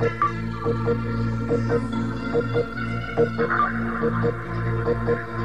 Thank you.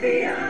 Sophia.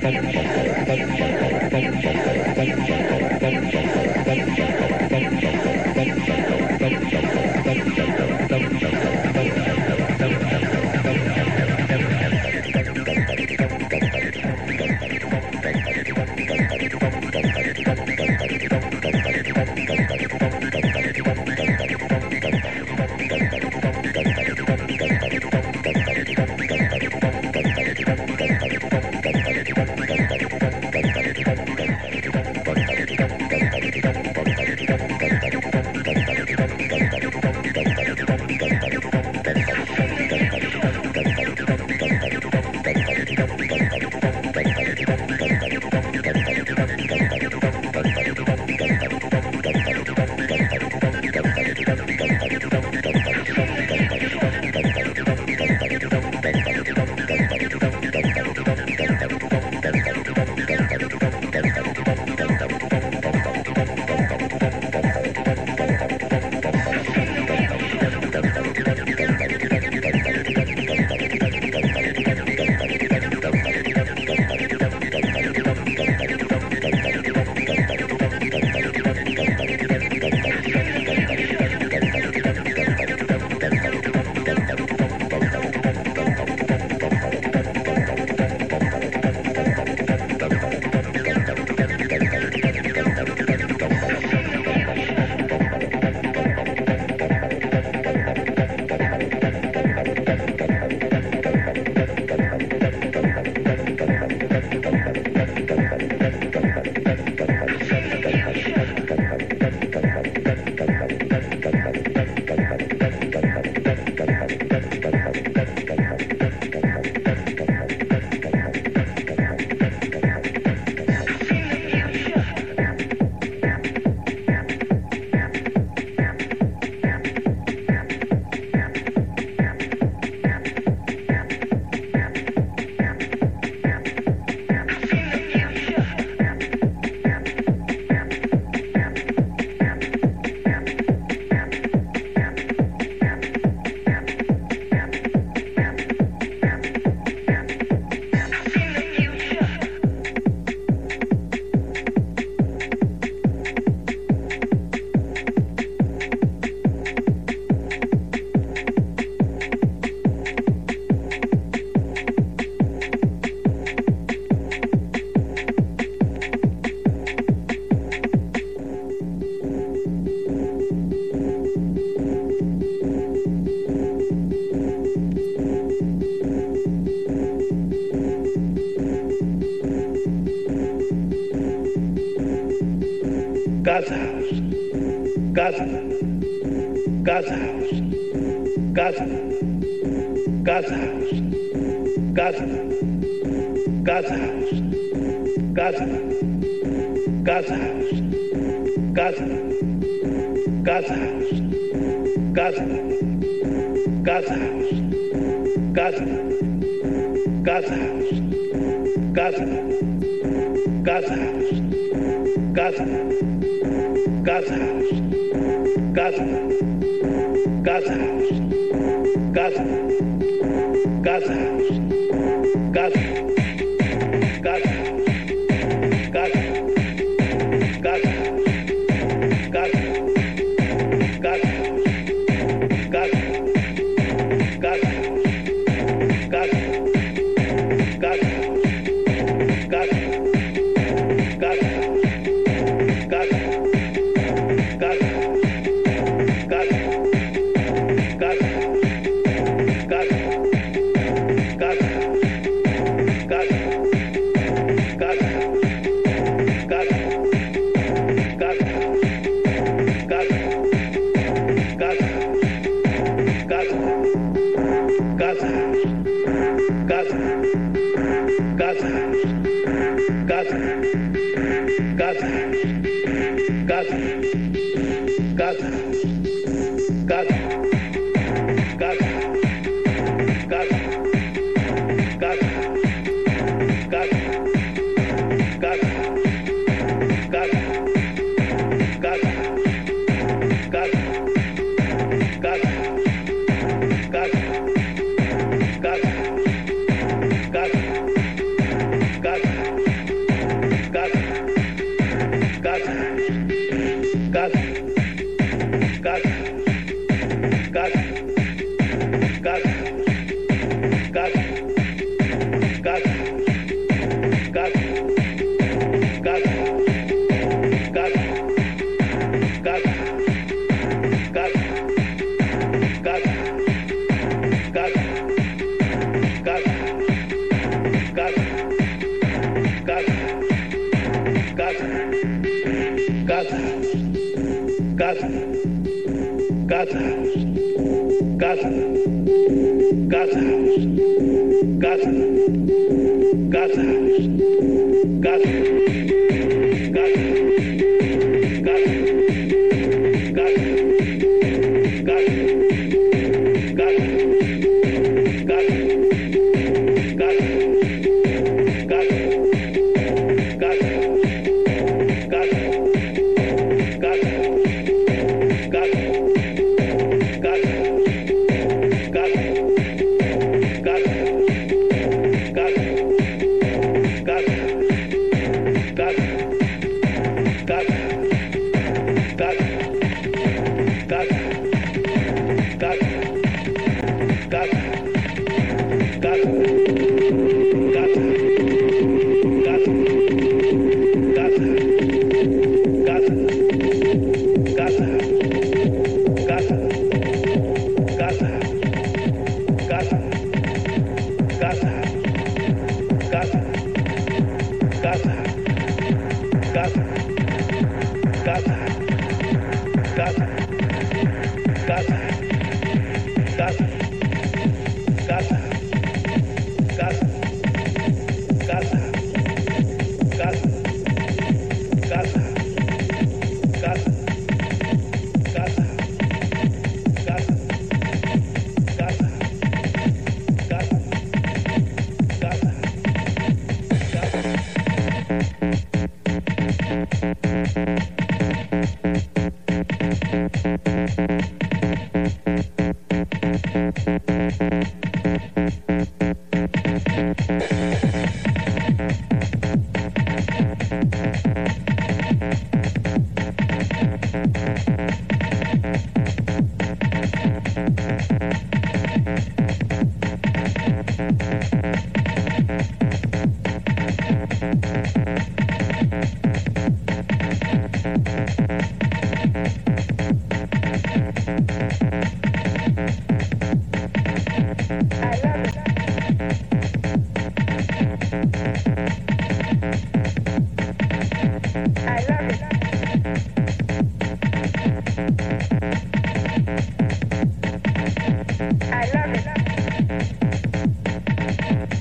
Thank you. Gaza, Gaza House, Gaza, Gaza House, Gaza, Gaza House, Gaza, Gaza House, Gaza, Gaza House, Gaza, Gaza House, Gaza, Gaza House. Yes. God's house. God's house. God's house. God's house.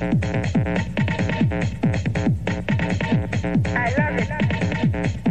I love it.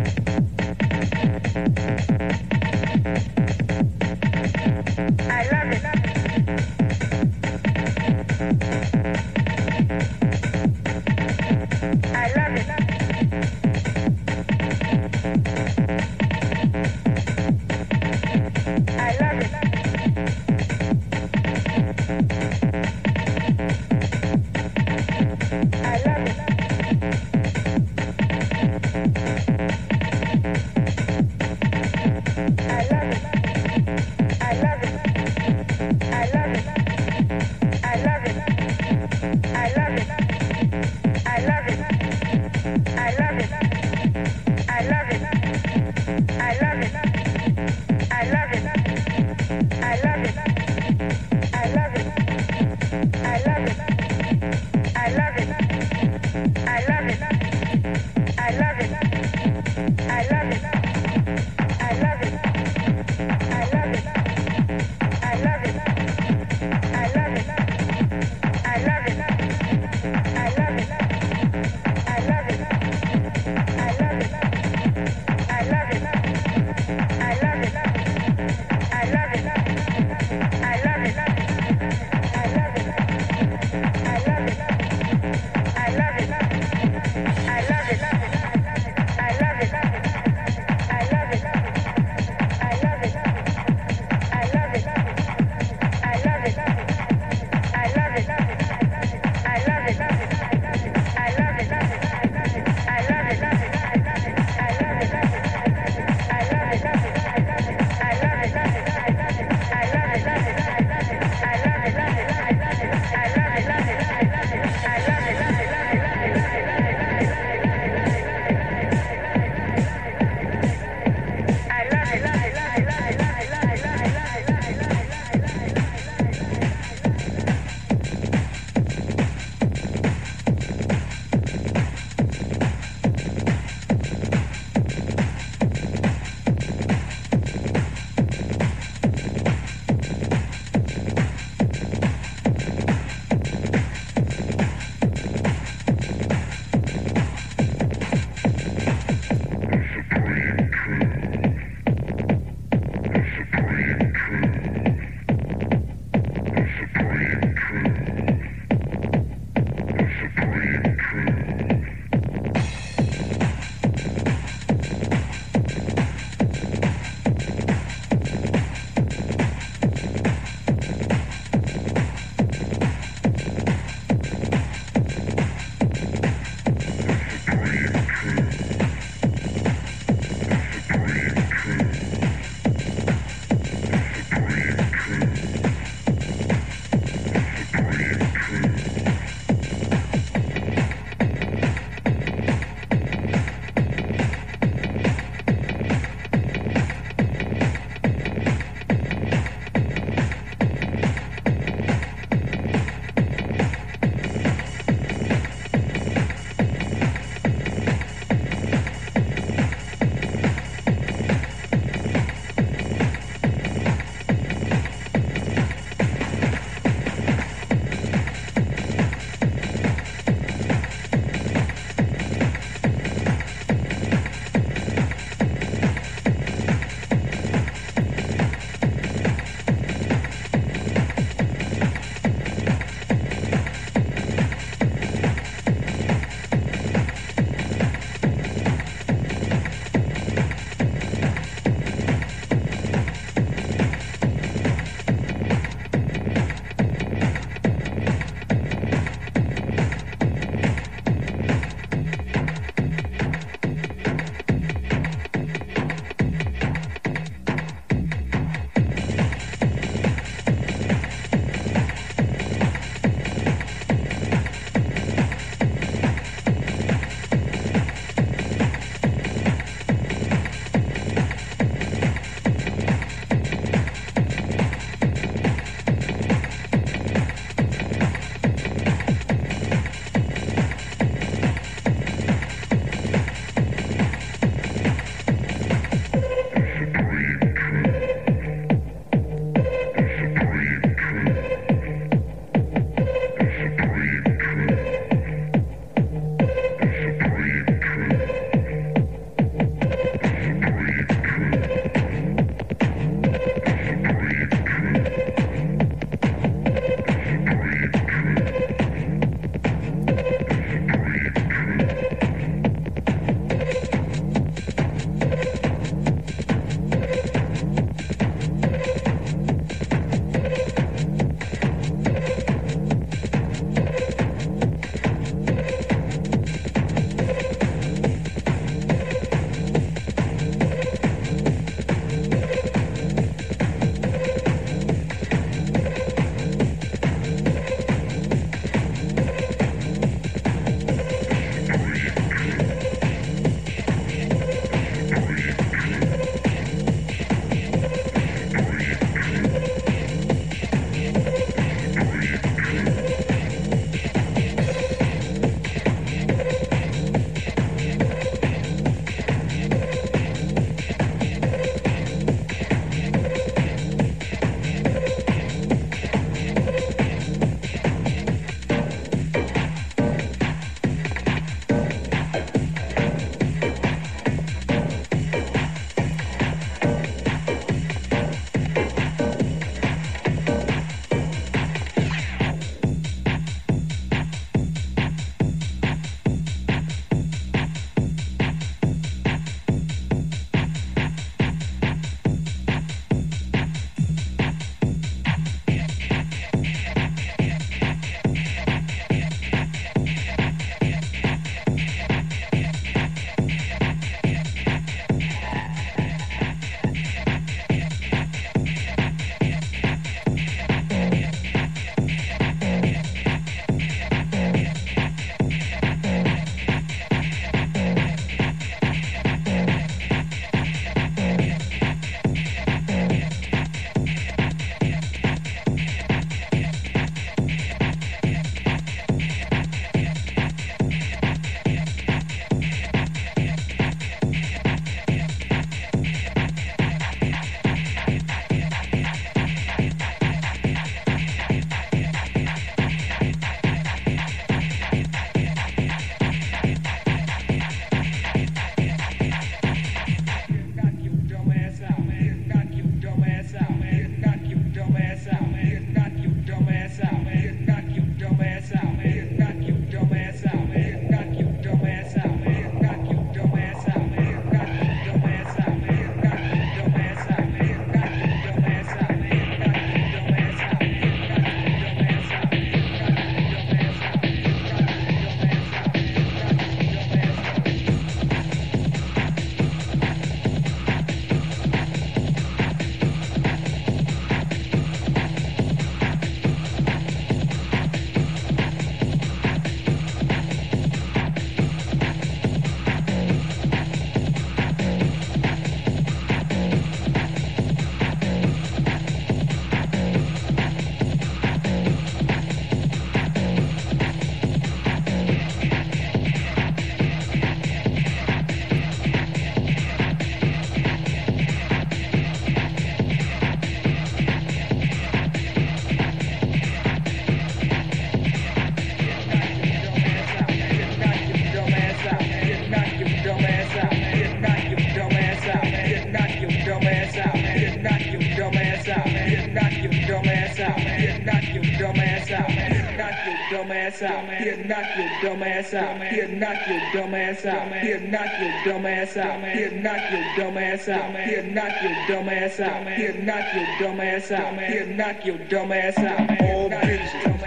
dumb ass out. He'll knock your dumb ass out. He'll knock your dumb ass out. He'll knock your dumb ass out. He'll knock your dumb ass out. He'll knock your dumb ass out. He'll knock your dumb ass out. He'll knock your dumb ass out. All bitches.